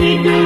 You.